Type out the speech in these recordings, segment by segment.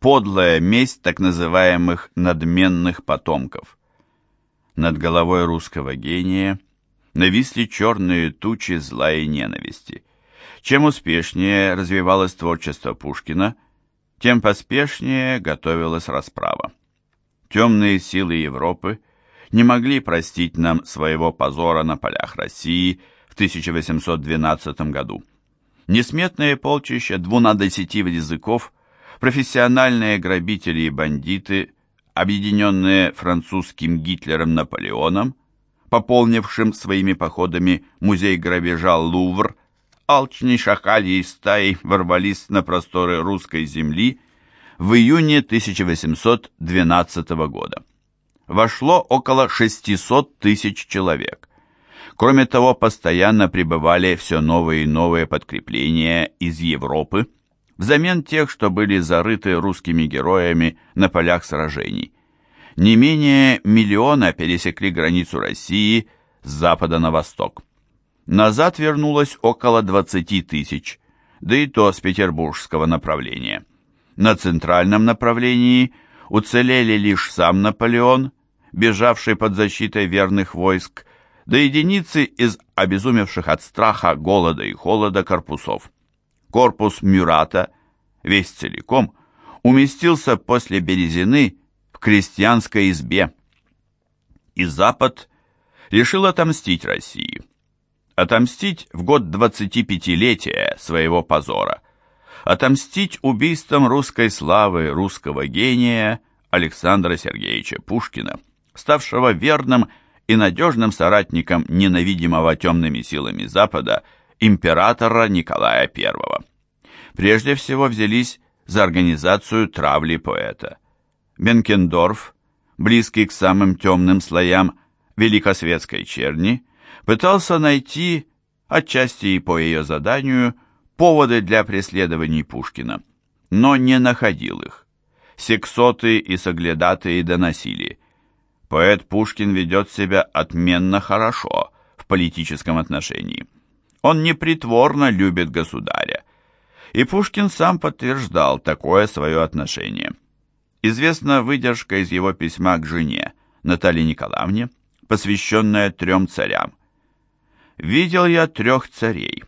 подлая месть так называемых надменных потомков. Над головой русского гения нависли черные тучи зла и ненависти. Чем успешнее развивалось творчество Пушкина, тем поспешнее готовилась расправа. Темные силы Европы не могли простить нам своего позора на полях России в 1812 году. Несметные полчища двунадесяти языков, профессиональные грабители и бандиты, объединенные французским Гитлером Наполеоном, пополнившим своими походами музей грабежа Лувр, алчней шакальей стаи ворвались на просторы русской земли в июне 1812 года. Вошло около 600 тысяч человек. Кроме того, постоянно прибывали все новые и новые подкрепления из Европы, взамен тех, что были зарыты русскими героями на полях сражений. Не менее миллиона пересекли границу России с запада на восток. Назад вернулось около 20 тысяч, да и то с петербургского направления. На центральном направлении уцелели лишь сам Наполеон, бежавший под защитой верных войск, да единицы из обезумевших от страха, голода и холода корпусов. Корпус Мюрата, весь целиком, уместился после Березины в крестьянской избе. И Запад решил отомстить России. Отомстить в год 25-летия своего позора – отомстить убийством русской славы, русского гения Александра Сергеевича Пушкина, ставшего верным и надежным соратником ненавидимого темными силами Запада императора Николая I. Прежде всего взялись за организацию травли поэта. Бенкендорф, близкий к самым темным слоям великосветской черни, пытался найти, отчасти и по ее заданию, поводы для преследований Пушкина, но не находил их. Сексоты и соглядатые доносили. Поэт Пушкин ведет себя отменно хорошо в политическом отношении. Он непритворно любит государя. И Пушкин сам подтверждал такое свое отношение. Известна выдержка из его письма к жене, Наталье Николаевне, посвященная трем царям. «Видел я трех царей,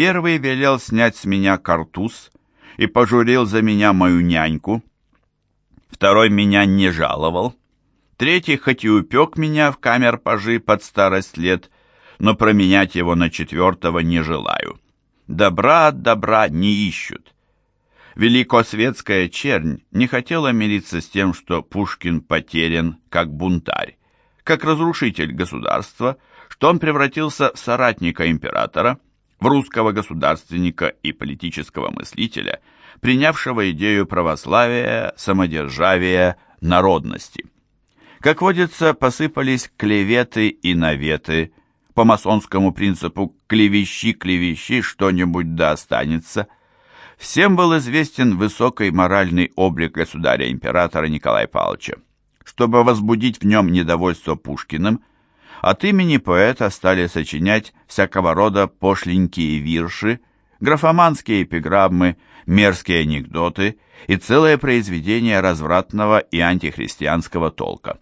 Первый велел снять с меня картуз и пожурил за меня мою няньку. Второй меня не жаловал. Третий хоть и упек меня в камер-пажи под старость лет, но променять его на четвертого не желаю. Добра от добра не ищут. Великосветская чернь не хотела мириться с тем, что Пушкин потерян как бунтарь, как разрушитель государства, что он превратился в соратника императора, в русского государственника и политического мыслителя, принявшего идею православия, самодержавия, народности. Как водится, посыпались клеветы и наветы, по масонскому принципу «клевещи-клевещи, что-нибудь да останется». Всем был известен высокий моральный облик государя-императора Николая Павловича. Чтобы возбудить в нем недовольство Пушкиным, от имени поэта стали сочинять всякого рода пошленькие вирши, графоманские эпиграммы, мерзкие анекдоты и целое произведение развратного и антихристианского толка.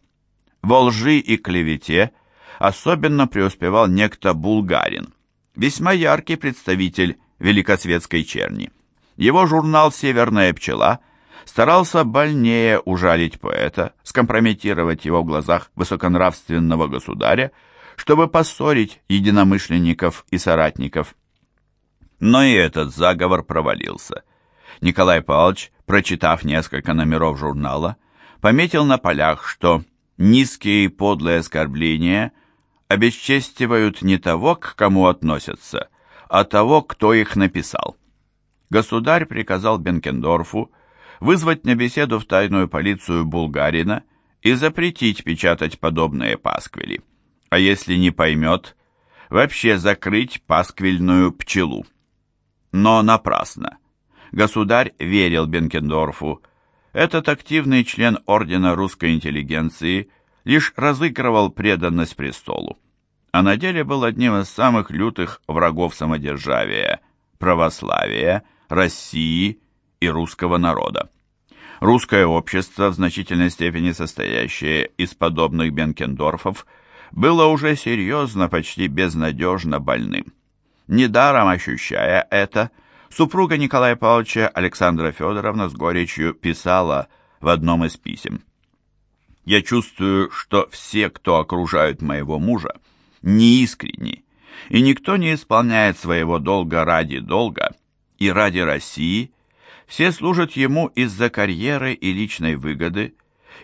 Во лжи и клевете особенно преуспевал некто Булгарин, весьма яркий представитель великосветской черни. Его журнал «Северная пчела» старался больнее ужалить поэта, скомпрометировать его в глазах высоконравственного государя, чтобы поссорить единомышленников и соратников. Но и этот заговор провалился. Николай Павлович, прочитав несколько номеров журнала, пометил на полях, что низкие и подлые оскорбления обесчестивают не того, к кому относятся, а того, кто их написал. Государь приказал Бенкендорфу вызвать на беседу в тайную полицию Булгарина и запретить печатать подобные пасквили. А если не поймет, вообще закрыть пасквильную пчелу. Но напрасно. Государь верил Бенкендорфу. Этот активный член Ордена русской интеллигенции лишь разыгрывал преданность престолу, а на деле был одним из самых лютых врагов самодержавия, православия, России и русского народа. Русское общество, в значительной степени состоящее из подобных Бенкендорфов, было уже серьезно, почти безнадежно больным. Недаром ощущая это, супруга Николая Павловича Александра Федоровна с горечью писала в одном из писем. «Я чувствую, что все, кто окружают моего мужа, неискренни, и никто не исполняет своего долга ради долга и ради России, все служат ему из-за карьеры и личной выгоды,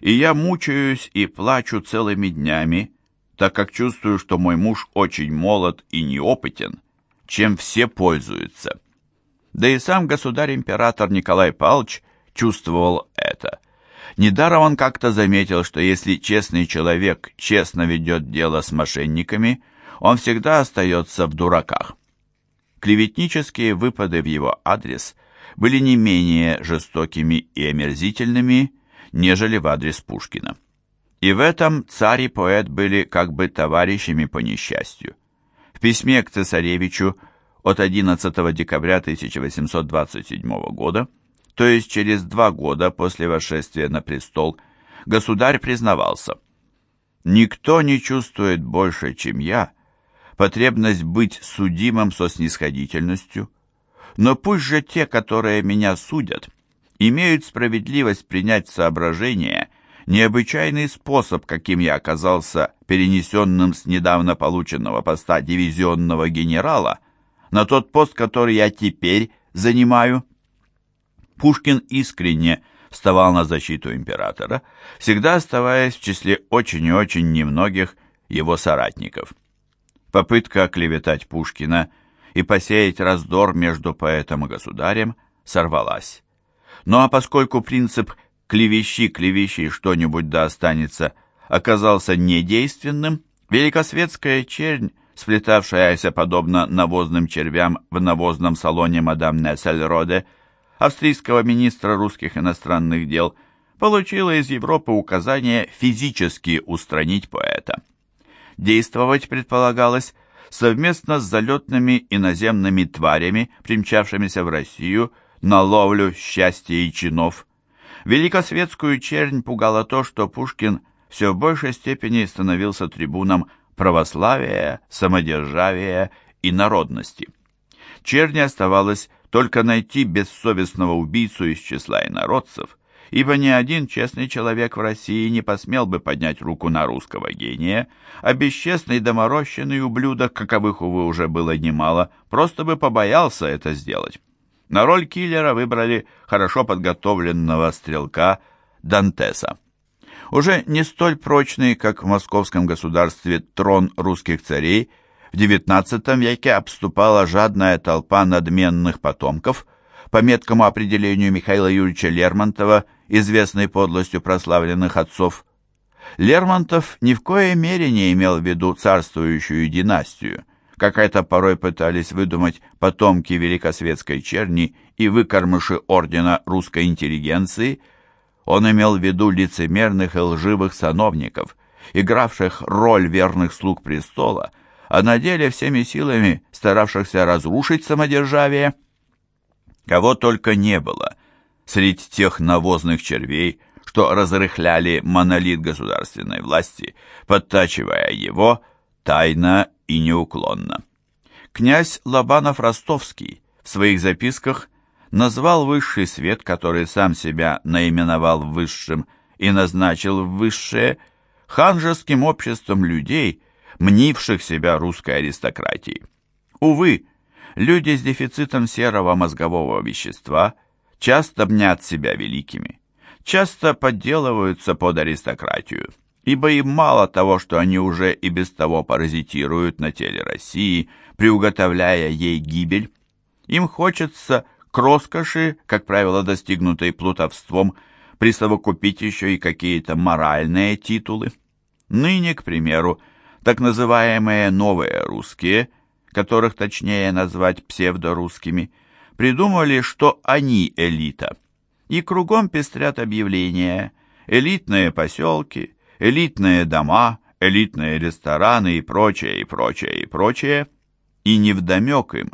и я мучаюсь и плачу целыми днями, так как чувствую, что мой муж очень молод и неопытен, чем все пользуются. Да и сам государь-император Николай Павлович чувствовал это. Недаром он как-то заметил, что если честный человек честно ведет дело с мошенниками, он всегда остается в дураках. Клеветнические выпады в его адрес были не менее жестокими и омерзительными, нежели в адрес Пушкина. И в этом царь и поэт были как бы товарищами по несчастью. В письме к цесаревичу от 11 декабря 1827 года, то есть через два года после восшествия на престол, государь признавался «Никто не чувствует больше, чем я, потребность быть судимым со снисходительностью, но пусть же те, которые меня судят, имеют справедливость принять в соображение необычайный способ, каким я оказался перенесенным с недавно полученного поста дивизионного генерала на тот пост, который я теперь занимаю. Пушкин искренне вставал на защиту императора, всегда оставаясь в числе очень и очень немногих его соратников. Попытка оклеветать Пушкина и посеять раздор между поэтом и государем сорвалась. Ну а поскольку принцип «клевещи, клевещи, что-нибудь да останется» оказался недейственным, великосветская чернь, сплетавшаяся подобно навозным червям в навозном салоне мадам Нессельроде, австрийского министра русских иностранных дел, получила из Европы указание физически устранить поэта. Действовать предполагалось совместно с залетными иноземными тварями, примчавшимися в Россию на ловлю счастья и чинов. Великосветскую чернь пугало то, что Пушкин все в большей степени становился трибуном православия, самодержавия и народности. Черни оставалось только найти бессовестного убийцу из числа инородцев, ибо ни один честный человек в России не посмел бы поднять руку на русского гения, а бесчестный доморощенный ублюдок, каковых, увы, уже было немало, просто бы побоялся это сделать. На роль киллера выбрали хорошо подготовленного стрелка Дантеса. Уже не столь прочный, как в московском государстве трон русских царей, в XIX веке обступала жадная толпа надменных потомков, по меткому определению Михаила Юрьевича Лермонтова известной подлостью прославленных отцов. Лермонтов ни в коей мере не имел в виду царствующую династию, как это порой пытались выдумать потомки великосветской черни и выкормыши ордена русской интеллигенции. Он имел в виду лицемерных и лживых сановников, игравших роль верных слуг престола, а на деле всеми силами старавшихся разрушить самодержавие. Кого только не было – среди тех навозных червей, что разрыхляли монолит государственной власти, подтачивая его тайно и неуклонно. Князь Лобанов-Ростовский в своих записках назвал высший свет, который сам себя наименовал высшим и назначил высшее, ханжеским обществом людей, мнивших себя русской аристократией. Увы, люди с дефицитом серого мозгового вещества – часто мнят себя великими, часто подделываются под аристократию, ибо им мало того, что они уже и без того паразитируют на теле России, приуготовляя ей гибель. Им хочется к роскоши, как правило, достигнутой плутовством, присовокупить еще и какие-то моральные титулы. Ныне, к примеру, так называемые «новые русские», которых точнее назвать псевдорусскими – придумали, что они элита. И кругом пестрят объявления. Элитные поселки, элитные дома, элитные рестораны и прочее, и прочее, и прочее. И невдомек им,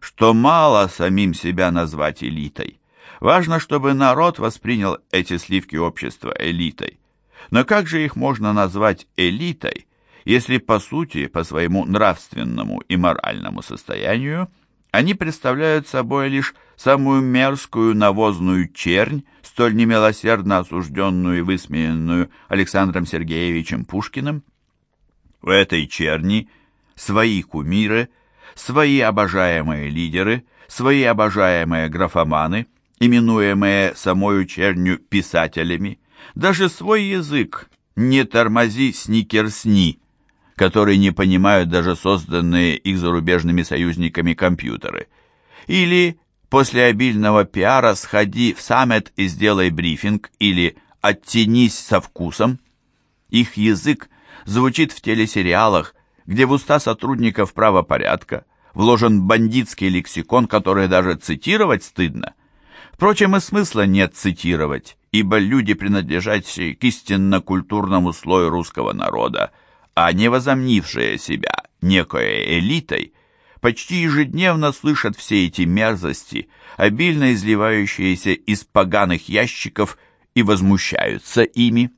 что мало самим себя назвать элитой. Важно, чтобы народ воспринял эти сливки общества элитой. Но как же их можно назвать элитой, если по сути, по своему нравственному и моральному состоянию, они представляют собой лишь самую мерзкую навозную чернь, столь немилосердно осужденную и высмеянную Александром Сергеевичем Пушкиным? В этой черни свои кумиры, свои обожаемые лидеры, свои обожаемые графоманы, именуемые самою чернью писателями, даже свой язык «не тормози, сникерсни», который не понимают даже созданные их зарубежными союзниками компьютеры. Или после обильного пиара сходи в саммит и сделай брифинг, или оттянись со вкусом. Их язык звучит в телесериалах, где в уста сотрудников правопорядка вложен бандитский лексикон, который даже цитировать стыдно. Впрочем, и смысла нет цитировать, ибо люди, принадлежащие к истинно-культурному слою русского народа, а не возомнившие себя некой элитой, почти ежедневно слышат все эти мерзости, обильно изливающиеся из поганых ящиков и возмущаются ими.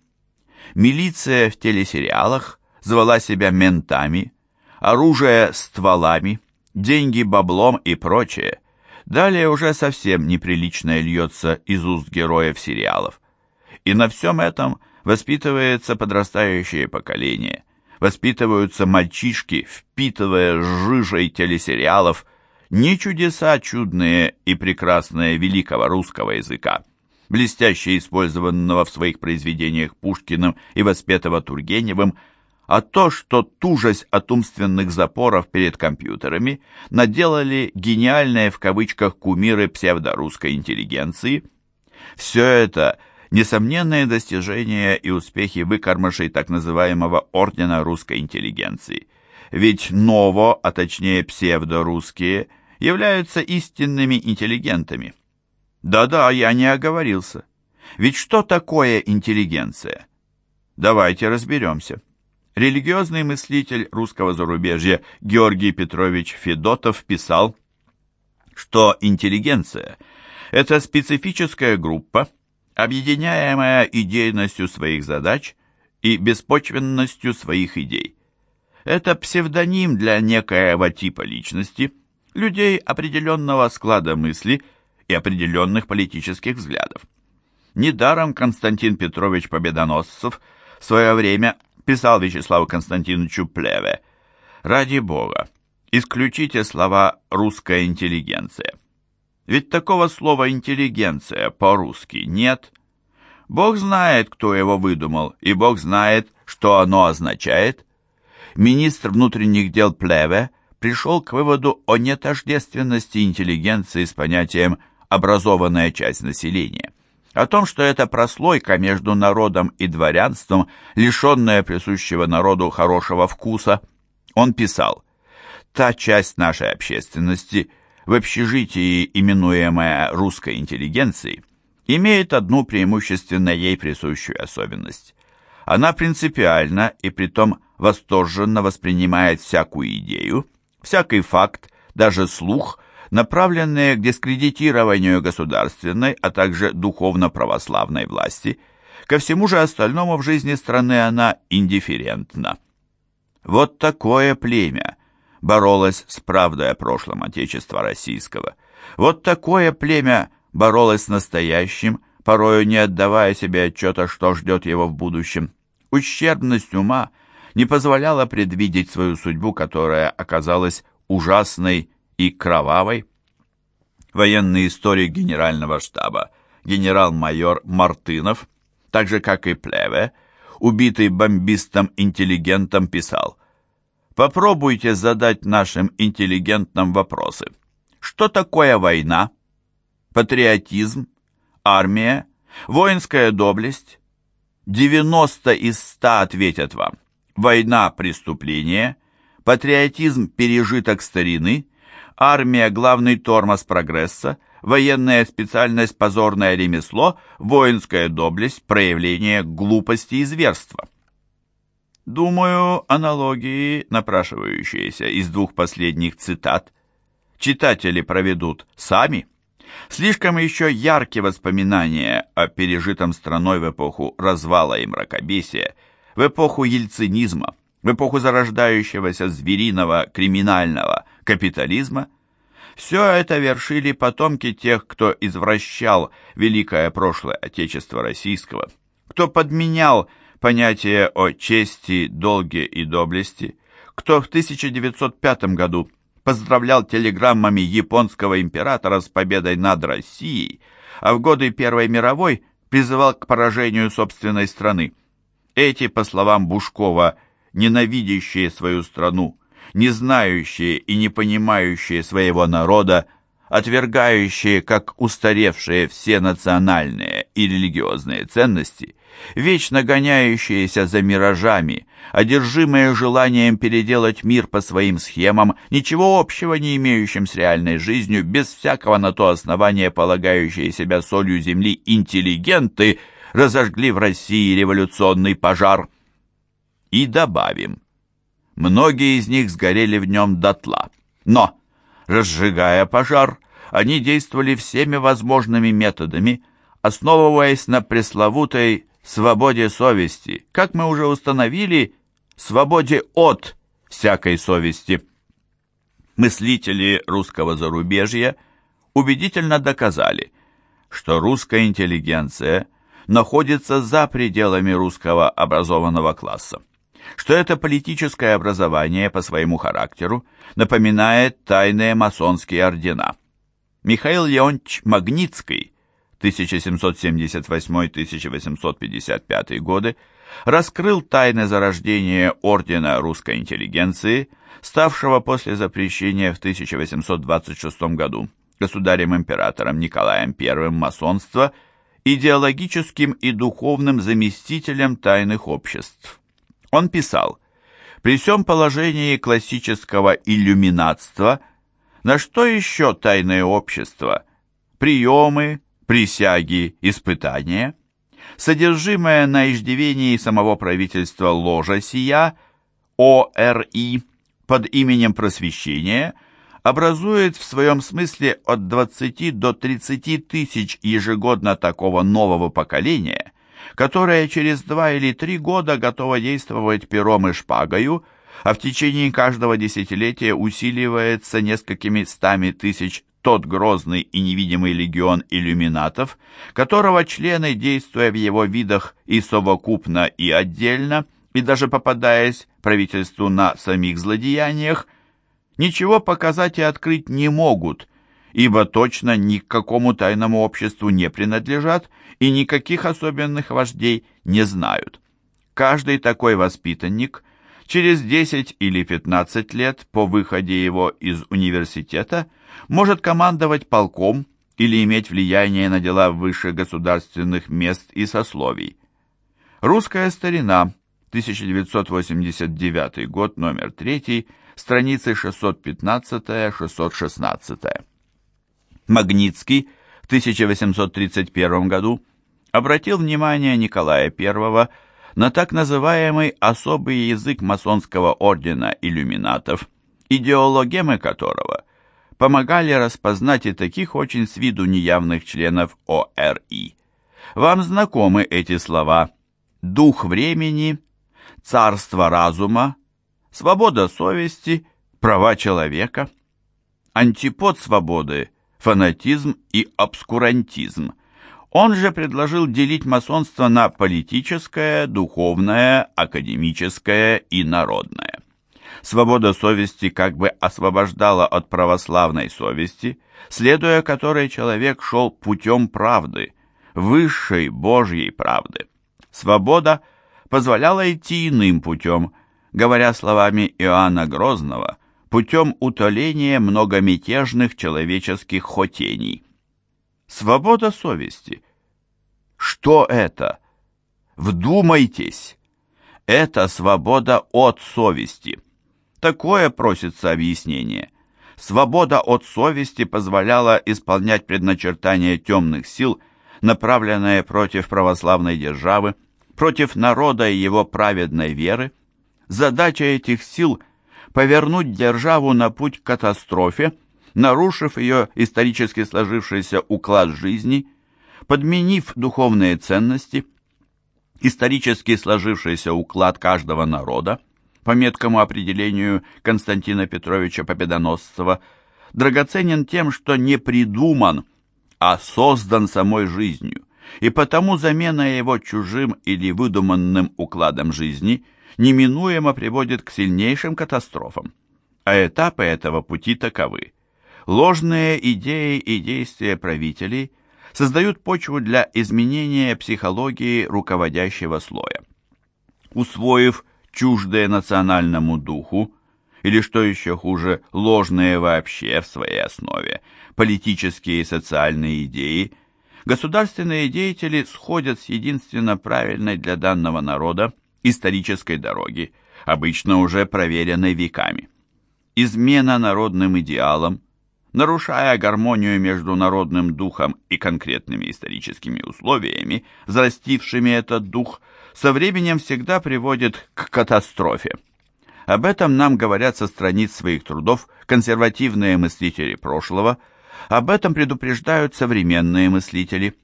Милиция в телесериалах звала себя ментами, оружие стволами, деньги баблом и прочее. Далее уже совсем неприличное льется из уст героев сериалов. И на всем этом воспитывается подрастающее поколение. Воспитываются мальчишки, впитывая жижей телесериалов не чудеса чудные и прекрасные великого русского языка, блестяще использованного в своих произведениях Пушкиным и воспетого Тургеневым, а то, что тужась от умственных запоров перед компьютерами наделали гениальные в кавычках кумиры псевдорусской интеллигенции. Все это несомненные достижения и успехи выкормышей так называемого ордена русской интеллигенции. Ведь ново, а точнее псевдорусские, являются истинными интеллигентами. Да-да, я не оговорился. Ведь что такое интеллигенция? Давайте разберемся. Религиозный мыслитель русского зарубежья Георгий Петрович Федотов писал, что интеллигенция – это специфическая группа, объединяемая идейностью своих задач и беспочвенностью своих идей. Это псевдоним для некоего типа личности, людей определенного склада мысли и определенных политических взглядов. Недаром Константин Петрович Победоносцев в свое время писал Вячеславу Константиновичу Плеве, «Ради Бога, исключите слова «русская интеллигенция». Ведь такого слова «интеллигенция» по-русски нет. Бог знает, кто его выдумал, и Бог знает, что оно означает. Министр внутренних дел Плеве пришел к выводу о нетождественности интеллигенции с понятием «образованная часть населения» о том, что это прослойка между народом и дворянством, лишенная присущего народу хорошего вкуса. Он писал, «Та часть нашей общественности, в общежитии, именуемая русской интеллигенцией, имеет одну преимущественно ей присущую особенность. Она принципиально и притом восторженно воспринимает всякую идею, всякий факт, даже слух – направленные к дискредитированию государственной, а также духовно-православной власти. Ко всему же остальному в жизни страны она индифферентна. Вот такое племя боролось с правдой о прошлом Отечества Российского. Вот такое племя боролось с настоящим, порою не отдавая себе отчета, что ждет его в будущем. Ущербность ума не позволяла предвидеть свою судьбу, которая оказалась ужасной и кровавой. Военный историк генерального штаба генерал-майор Мартынов, так же как и Плеве, убитый бомбистом-интеллигентом, писал «Попробуйте задать нашим интеллигентам вопросы. Что такое война? Патриотизм? Армия? Воинская доблесть? 90 из 100 ответят вам. Война – преступление, патриотизм – пережиток старины – армия – главный тормоз прогресса, военная специальность – позорное ремесло, воинская доблесть – проявление глупости и зверства. Думаю, аналогии, напрашивающиеся из двух последних цитат, читатели проведут сами. Слишком еще яркие воспоминания о пережитом страной в эпоху развала и мракобесия, в эпоху ельцинизма, в эпоху зарождающегося звериного криминального капитализма. Все это вершили потомки тех, кто извращал великое прошлое Отечества Российского, кто подменял понятие о чести, долге и доблести, кто в 1905 году поздравлял телеграммами японского императора с победой над Россией, а в годы Первой мировой призывал к поражению собственной страны. Эти, по словам Бушкова, ненавидящие свою страну, не знающие и не понимающие своего народа, отвергающие как устаревшие все национальные и религиозные ценности, вечно гоняющиеся за миражами, одержимые желанием переделать мир по своим схемам, ничего общего не имеющим с реальной жизнью, без всякого на то основания полагающие себя солью земли интеллигенты, разожгли в России революционный пожар. И добавим, многие из них сгорели в нем дотла. Но, разжигая пожар, они действовали всеми возможными методами, основываясь на пресловутой свободе совести, как мы уже установили, свободе от всякой совести. Мыслители русского зарубежья убедительно доказали, что русская интеллигенция находится за пределами русского образованного класса, что это политическое образование по своему характеру напоминает тайные масонские ордена. Михаил Леонтьевич Магнитский 1778-1855 годы, раскрыл тайны зарождения Ордена русской интеллигенции, ставшего после запрещения в 1826 году государем-императором Николаем I масонства идеологическим и духовным заместителем тайных обществ. Он писал, «При всем положении классического иллюминатства, на что еще тайное общество? Приемы, присяги, испытания, содержимое на иждивении самого правительства ложа сия, ОРИ, под именем просвещения, образует в своем смысле от 20 до 30 тысяч ежегодно такого нового поколения, которое через два или три года готово действовать пером и шпагою, а в течение каждого десятилетия усиливается несколькими стами тысяч тот грозный и невидимый легион иллюминатов, которого члены, действуя в его видах и совокупно, и отдельно, и даже попадаясь правительству на самих злодеяниях, ничего показать и открыть не могут, ибо точно ни к какому тайному обществу не принадлежат и никаких особенных вождей не знают. Каждый такой воспитанник через 10 или 15 лет по выходе его из университета – может командовать полком или иметь влияние на дела высших государственных мест и сословий. Русская старина, 1989 год, номер 3, страницы 615-616. Магнитский в 1831 году обратил внимание Николая I на так называемый особый язык масонского ордена иллюминатов, идеологемы которого помогали распознать и таких очень с виду неявных членов ОРИ. Вам знакомы эти слова «дух времени», «царство разума», «свобода совести», «права человека». Антипод свободы – фанатизм и обскурантизм. Он же предложил делить масонство на политическое, духовное, академическое и народное. Свобода совести как бы освобождала от православной совести, следуя которой человек шел путем правды, высшей Божьей правды. Свобода позволяла идти иным путем, говоря словами Иоанна Грозного, путем утоления многомятежных человеческих хотений. Свобода совести. Что это? Вдумайтесь! Это свобода от совести. Такое просится объяснение. Свобода от совести позволяла исполнять предначертания темных сил, направленные против православной державы, против народа и его праведной веры. Задача этих сил – повернуть державу на путь к катастрофе, нарушив ее исторически сложившийся уклад жизни, подменив духовные ценности, исторически сложившийся уклад каждого народа, по меткому определению Константина Петровича Победоносцева, драгоценен тем, что не придуман, а создан самой жизнью, и потому замена его чужим или выдуманным укладом жизни неминуемо приводит к сильнейшим катастрофам. А этапы этого пути таковы. Ложные идеи и действия правителей создают почву для изменения психологии руководящего слоя. Усвоив чуждые национальному духу, или, что еще хуже, ложные вообще в своей основе, политические и социальные идеи, государственные деятели сходят с единственно правильной для данного народа исторической дороги, обычно уже проверенной веками. Измена народным идеалам, нарушая гармонию между народным духом и конкретными историческими условиями, взрастившими этот дух, со временем всегда приводит к катастрофе. Об этом нам говорят со страниц своих трудов консервативные мыслители прошлого, об этом предупреждают современные мыслители.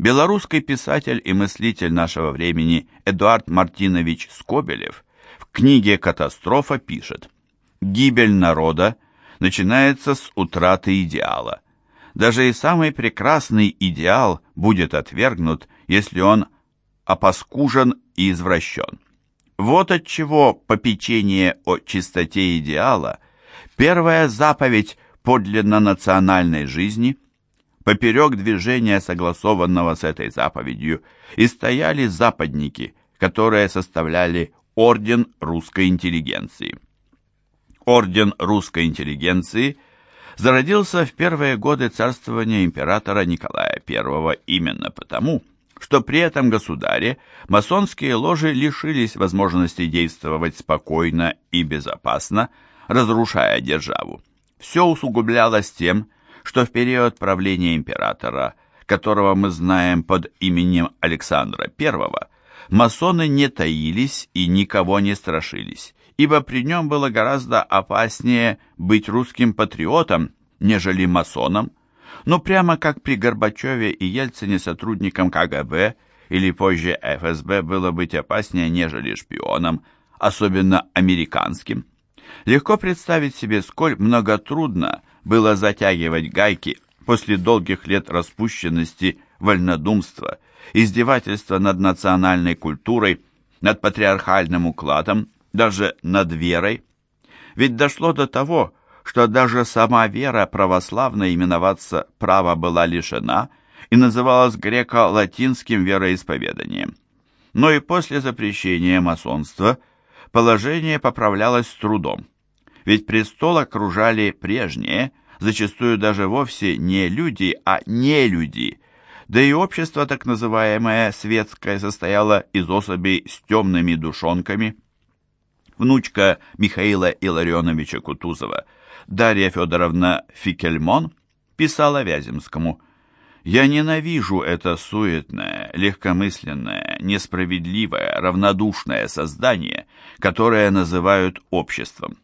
Белорусский писатель и мыслитель нашего времени Эдуард Мартинович Скобелев в книге «Катастрофа» пишет «Гибель народа начинается с утраты идеала. Даже и самый прекрасный идеал будет отвергнут, если он опоскужен и извращен. Вот отчего попечение о чистоте идеала – первая заповедь подлинно национальной жизни. Поперек движения, согласованного с этой заповедью, и стояли западники, которые составляли орден русской интеллигенции. Орден русской интеллигенции зародился в первые годы царствования императора Николая I именно потому, что при этом государе масонские ложи лишились возможности действовать спокойно и безопасно, разрушая державу. Все усугублялось тем, что в период правления императора, которого мы знаем под именем Александра I, масоны не таились и никого не страшились, ибо при нем было гораздо опаснее быть русским патриотом, нежели масоном, но прямо как при Горбачеве и Ельцине сотрудникам КГБ или позже ФСБ было быть опаснее, нежели шпионом, особенно американским. Легко представить себе, сколь многотрудно было затягивать гайки после долгих лет распущенности, вольнодумства, издевательства над национальной культурой, над патриархальным укладом, даже над верой. Ведь дошло до того, что даже сама вера православная именоваться права была лишена и называлась греко-латинским вероисповеданием. Но и после запрещения масонства положение поправлялось с трудом, ведь престол окружали прежние, зачастую даже вовсе не люди, а не люди, да и общество так называемое светское состояло из особей с темными душонками. Внучка Михаила Илларионовича Кутузова – Дарья Федоровна Фикельмон писала Вяземскому «Я ненавижу это суетное, легкомысленное, несправедливое, равнодушное создание, которое называют обществом.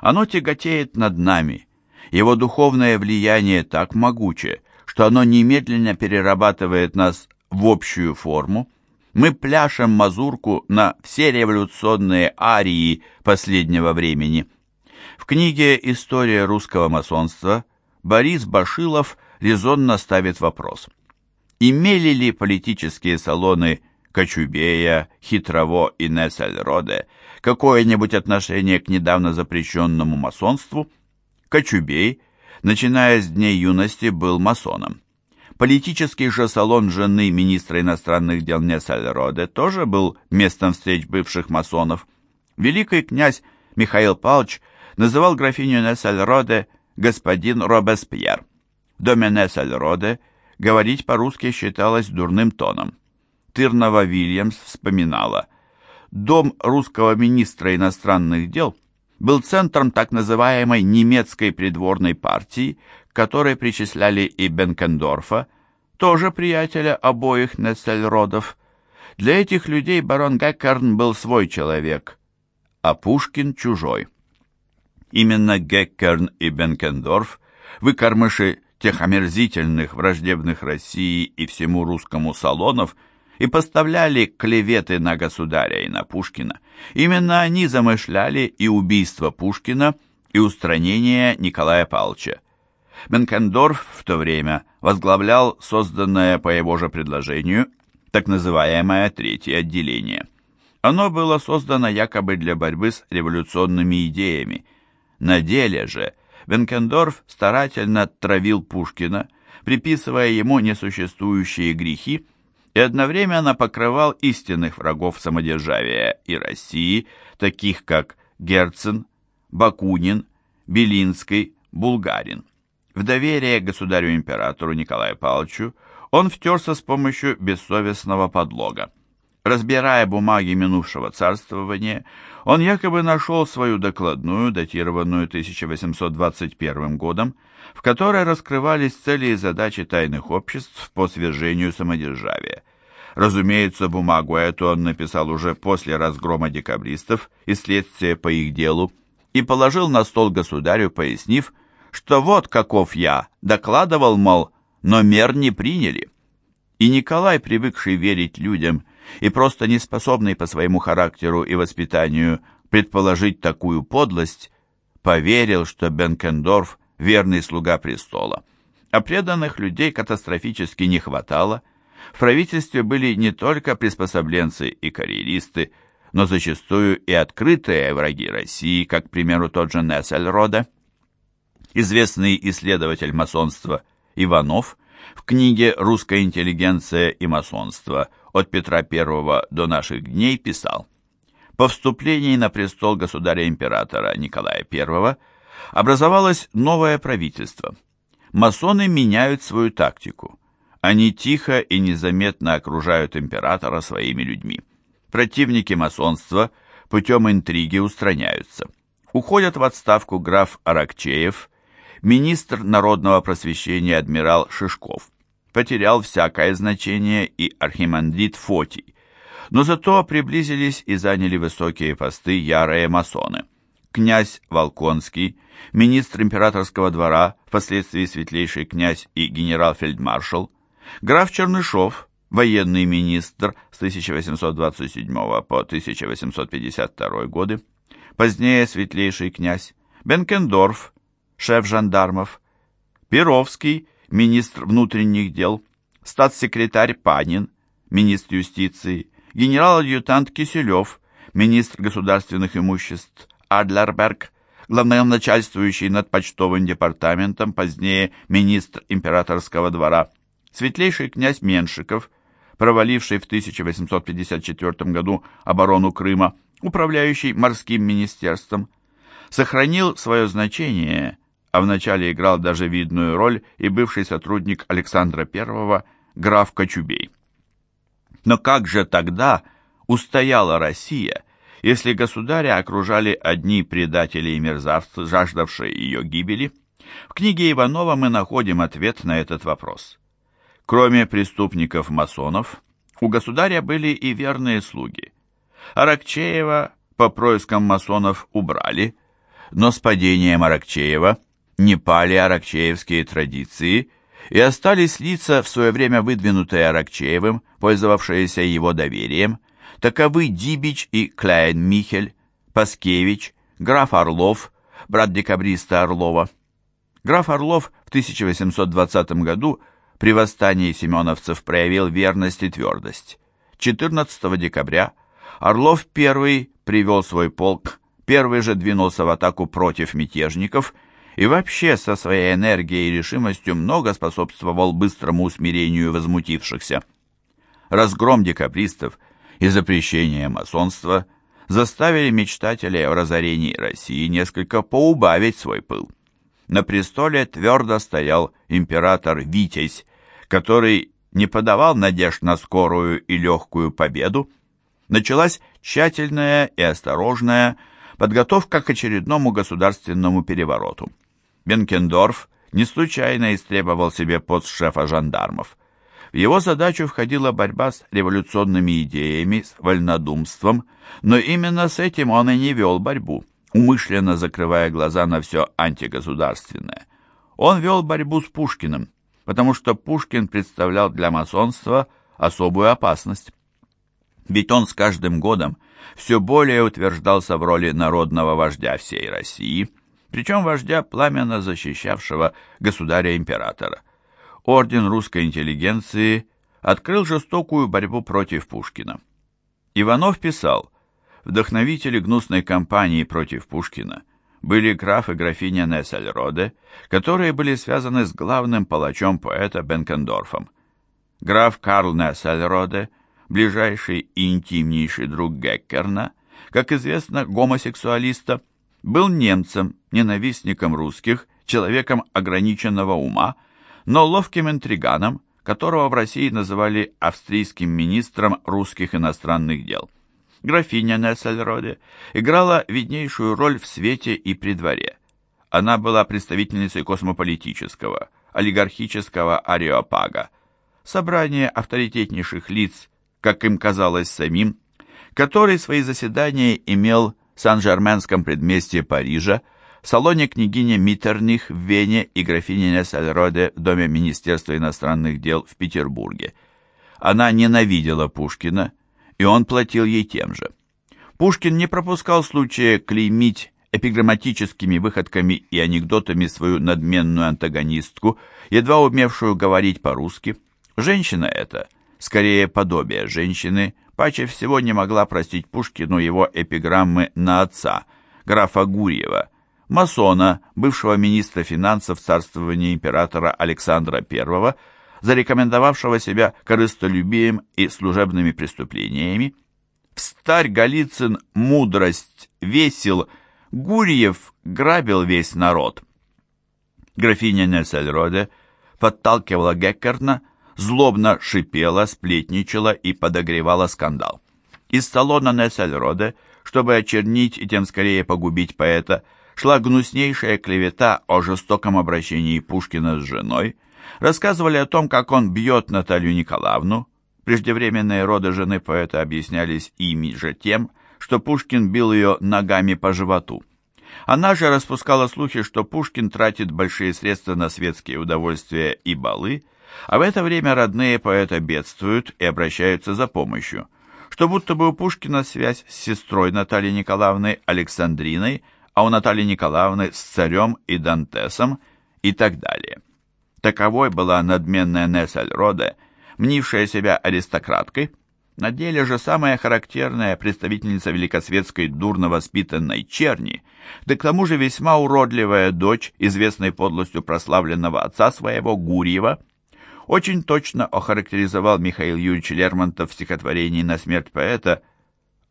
Оно тяготеет над нами, его духовное влияние так могуче, что оно немедленно перерабатывает нас в общую форму, мы пляшем мазурку на все революционные арии последнего времени – в книге «История русского масонства» Борис Башилов резонно ставит вопрос. Имели ли политические салоны Кочубея, Хитрово и Нессельроде какое-нибудь отношение к недавно запрещенному масонству? Кочубей, начиная с дней юности, был масоном. Политический же салон жены министра иностранных дел Нессельроде тоже был местом встреч бывших масонов. Великий князь Михаил Павлович называл графиню Нессельроде господин Робеспьер. Нессельроде говорить по-русски считалось дурным тоном. Тырнова Вильямс вспоминала, дом русского министра иностранных дел был центром так называемой немецкой придворной партии, которой причисляли и Бенкендорфа, тоже приятеля обоих Нессельродов. Для этих людей барон Геккерн был свой человек, а Пушкин чужой. Именно Геккерн и Бенкендорф выкормыши тех омерзительных, враждебных России и всему русскому салонов и поставляли клеветы на государя и на Пушкина. Именно они замышляли и убийство Пушкина, и устранение Николая Павловича. Бенкендорф в то время возглавлял созданное по его же предложению так называемое Третье отделение. Оно было создано якобы для борьбы с революционными идеями. На деле же Бенкендорф старательно травил Пушкина, приписывая ему несуществующие грехи, и одновременно покрывал истинных врагов самодержавия и России, таких как Герцен, Бакунин, Белинский, Булгарин. В доверие государю-императору Николаю Павловичу он втерся с помощью бессовестного подлога. Разбирая бумаги минувшего царствования, он якобы нашел свою докладную, датированную 1821 годом, в которой раскрывались цели и задачи тайных обществ по свержению самодержавия. Разумеется, бумагу эту он написал уже после разгрома декабристов и следствия по их делу, и положил на стол государю, пояснив, что вот каков я, докладывал, мол, но мер не приняли. И Николай, привыкший верить людям и просто не способный по своему характеру и воспитанию предположить такую подлость, поверил, что Бенкендорф – верный слуга престола. А преданных людей катастрофически не хватало. В правительстве были не только приспособленцы и карьеристы, но зачастую и открытые враги России, как, к примеру, тот же Нессельроде. Известный исследователь масонства Иванов в книге «Русская интеллигенция и масонство» от Петра I до наших дней писал «По вступлении на престол государя-императора Николая I образовалось новое правительство. Масоны меняют свою тактику. Они тихо и незаметно окружают императора своими людьми. Противники масонства путем интриги устраняются. Уходят в отставку граф Аракчеев, министр народного просвещения адмирал Шишков. Потерял всякое значение и архимандрит Фотий. Но зато приблизились и заняли высокие посты ярые масоны. Князь Волконский, министр императорского двора, впоследствии светлейший князь и генерал-фельдмаршал, граф Чернышов, военный министр с 1827 по 1852 годы, позднее светлейший князь, Бенкендорф, шеф жандармов, Перовский, министр внутренних дел, статс-секретарь Панин, министр юстиции, генерал-адъютант Киселев, министр государственных имуществ Адлерберг, главноначальствующий над почтовым департаментом, позднее министр императорского двора, светлейший князь Меншиков, проваливший в 1854 году оборону Крыма, управляющий морским министерством, сохранил свое значение, а вначале играл даже видную роль и бывший сотрудник Александра I граф Кочубей. Но как же тогда устояла Россия, если государя окружали одни предатели и мерзавцы, жаждавшие ее гибели? В книге Иванова мы находим ответ на этот вопрос. Кроме преступников-масонов, у государя были и верные слуги. Аракчеева по проискам масонов убрали, но с падением Аракчеева не пали аракчеевские традиции и остались лица, в свое время выдвинутые Аракчеевым, пользовавшиеся его доверием, таковы Дибич и Кляйн Михель, Паскевич, граф Орлов, брат декабриста Орлова. Граф Орлов в 1820 году при восстании семеновцев проявил верность и твердость. 14 декабря Орлов I привел свой полк, первый же двинулся в атаку против мятежников и вообще со своей энергией и решимостью много способствовал быстрому усмирению возмутившихся. Разгром декабристов и запрещение масонства заставили мечтателей о разорении России несколько поубавить свой пыл. На престоле твердо стоял император Витязь, который не подавал надежд на скорую и легкую победу, началась тщательная и осторожная подготовка к очередному государственному перевороту. Бенкендорф не случайно истребовал себе пост жандармов. В его задачу входила борьба с революционными идеями, с вольнодумством, но именно с этим он и не вел борьбу, умышленно закрывая глаза на все антигосударственное. Он вел борьбу с Пушкиным, потому что Пушкин представлял для масонства особую опасность. Ведь он с каждым годом все более утверждался в роли народного вождя всей России, причем вождя, пламенно защищавшего государя-императора. Орден русской интеллигенции открыл жестокую борьбу против Пушкина. Иванов писал, вдохновители гнусной кампании против Пушкина были граф и графиня Нессельроде, которые были связаны с главным палачом поэта Бенкендорфом. Граф Карл Нессельроде, ближайший и интимнейший друг Геккерна, как известно, гомосексуалиста, был немцем, ненавистником русских, человеком ограниченного ума, но ловким интриганом, которого в России называли австрийским министром русских иностранных дел. Графиня Нессельроде играла виднейшую роль в свете и при дворе. Она была представительницей космополитического, олигархического ареопага, собрания авторитетнейших лиц, как им казалось самим, который свои заседания имел Сан-Жерменском предместье Парижа, в салоне княгини Миттерних в Вене и графини Нессельроде в Доме Министерства иностранных дел в Петербурге. Она ненавидела Пушкина, и он платил ей тем же. Пушкин не пропускал случая клеймить эпиграмматическими выходками и анекдотами свою надменную антагонистку, едва умевшую говорить по-русски. Женщина эта, скорее подобие женщины, паче всего не могла простить Пушкину его эпиграммы на отца, графа Гурьева, масона, бывшего министра финансов царствования императора Александра I, зарекомендовавшего себя корыстолюбием и служебными преступлениями. Встарь Голицын мудрость весел, Гурьев грабил весь народ. Графиня Нессельроде подталкивала Геккерна, злобно шипела, сплетничала и подогревала скандал. Из салона Нессельроде, чтобы очернить и тем скорее погубить поэта, шла гнуснейшая клевета о жестоком обращении Пушкина с женой, рассказывали о том, как он бьет Наталью Николаевну. Преждевременные роды жены поэта объяснялись ими же тем, что Пушкин бил ее ногами по животу. Она же распускала слухи, что Пушкин тратит большие средства на светские удовольствия и балы, а в это время родные поэта бедствуют и обращаются за помощью, что будто бы у Пушкина связь с сестрой Натальей Николаевной Александриной, а у Натальи Николаевны с царем и Дантесом и так далее. Таковой была надменная Нессель Роде, мнившая себя аристократкой, на деле же самая характерная представительница великосветской дурно воспитанной черни, да к тому же весьма уродливая дочь, известной подлостью прославленного отца своего Гурьева, очень точно охарактеризовал Михаил Юрьевич Лермонтов в стихотворении «На смерть поэта»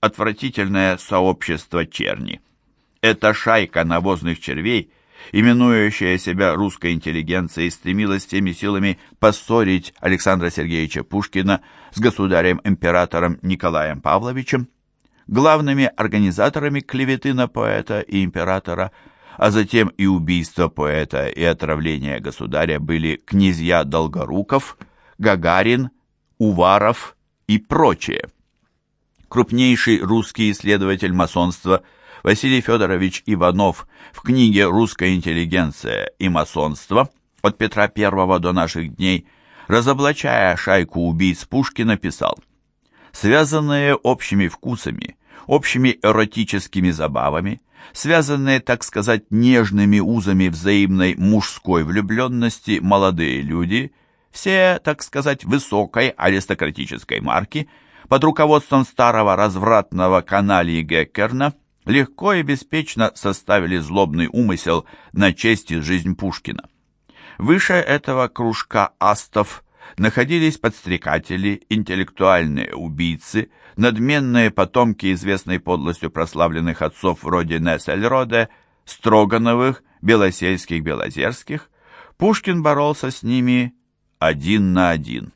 «Отвратительное сообщество черни». Эта шайка навозных червей – именующая себя русской интеллигенцией, стремилась всеми силами поссорить Александра Сергеевича Пушкина с государем-императором Николаем Павловичем, главными организаторами клеветы на поэта и императора, а затем и убийства поэта и отравления государя были князья Долгоруков, Гагарин, Уваров и прочие. Крупнейший русский исследователь масонства – Василий Федорович Иванов в книге «Русская интеллигенция и масонство» от Петра I до наших дней, разоблачая шайку убийц Пушкина, писал «Связанные общими вкусами, общими эротическими забавами, связанные, так сказать, нежными узами взаимной мужской влюбленности молодые люди, все, так сказать, высокой аристократической марки, под руководством старого развратного каналии Геккерна – легко и беспечно составили злобный умысел на честь и жизнь Пушкина. Выше этого кружка астов находились подстрекатели, интеллектуальные убийцы, надменные потомки известной подлостью прославленных отцов вроде Нессельроде, Строгановых, Белосельских, Белозерских. Пушкин боролся с ними один на один.